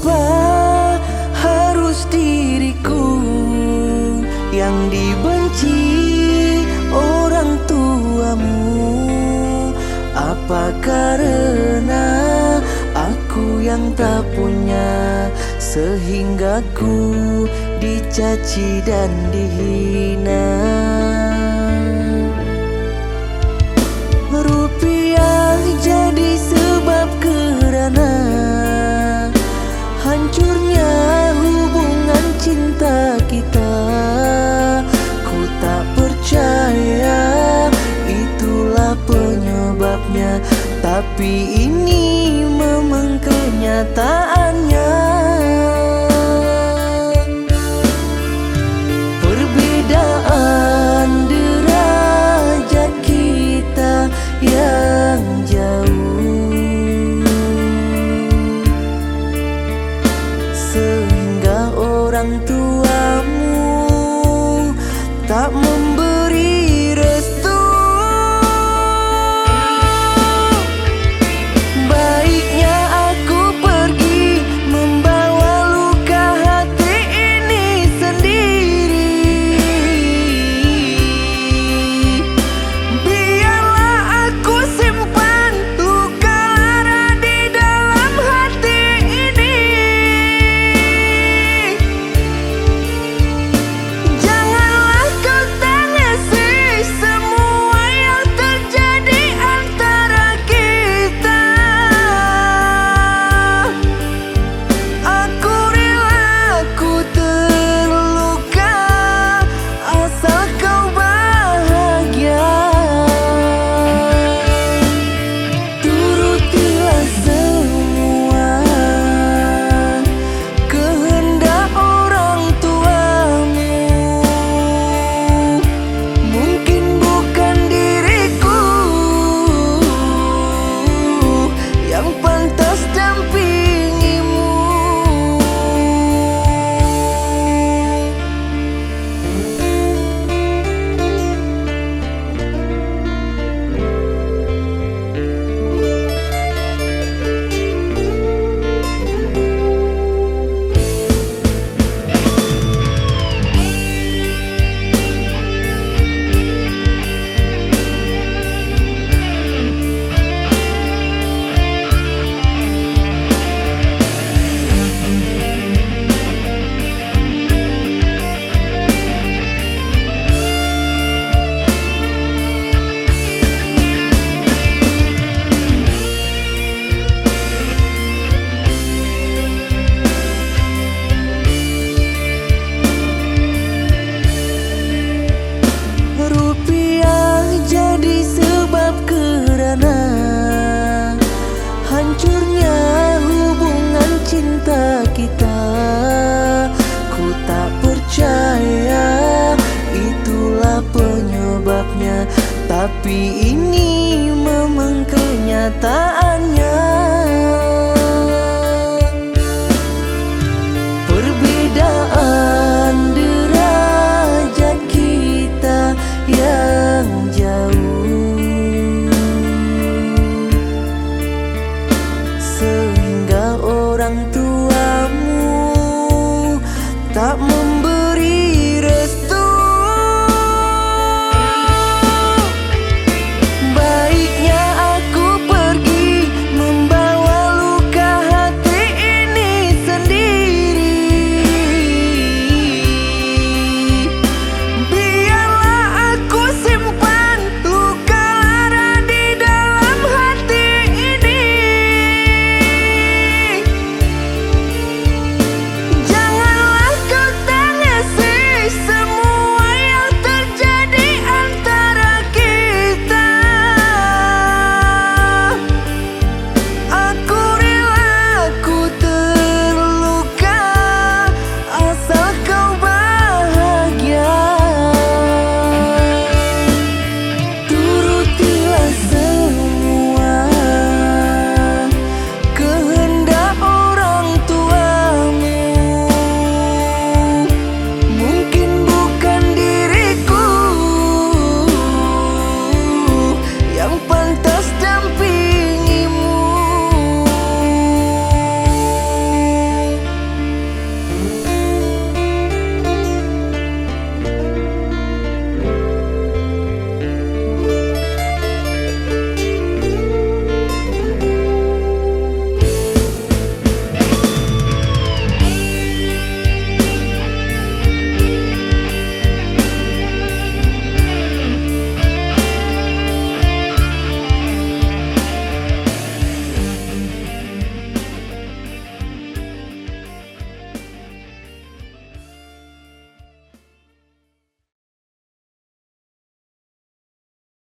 Kenapa harus diriku yang dibenci orang tuamu? Apa karena aku yang tak punya sehingga ku dicaci dan dihina? Tapi ini memang kenyataannya. Perbedaan derajat kita yang jauh. Sehingga orang tuamu tak memberi Tapi ini memang kenyataannya. Perbedaan derajat kita yang jauh. Sehingga orang tuamu tak memiliki